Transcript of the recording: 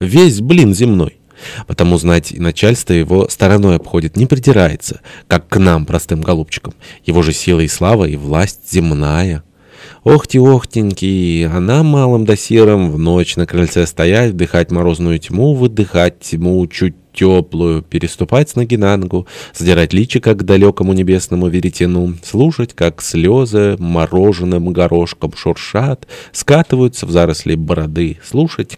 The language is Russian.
весь блин земной. Потому, знать, и начальство его стороной обходит, не придирается, как к нам, простым голубчикам. Его же сила и слава, и власть земная. Охти-охтеньки, а нам, малым да серым, в ночь на крыльце стоять, вдыхать морозную тьму, выдыхать тьму чуть теплую, переступать с ноги на ногу, задирать личико к далекому небесному веретену, слушать, как слезы мороженым горошком шуршат, скатываются в заросли бороды, слушать,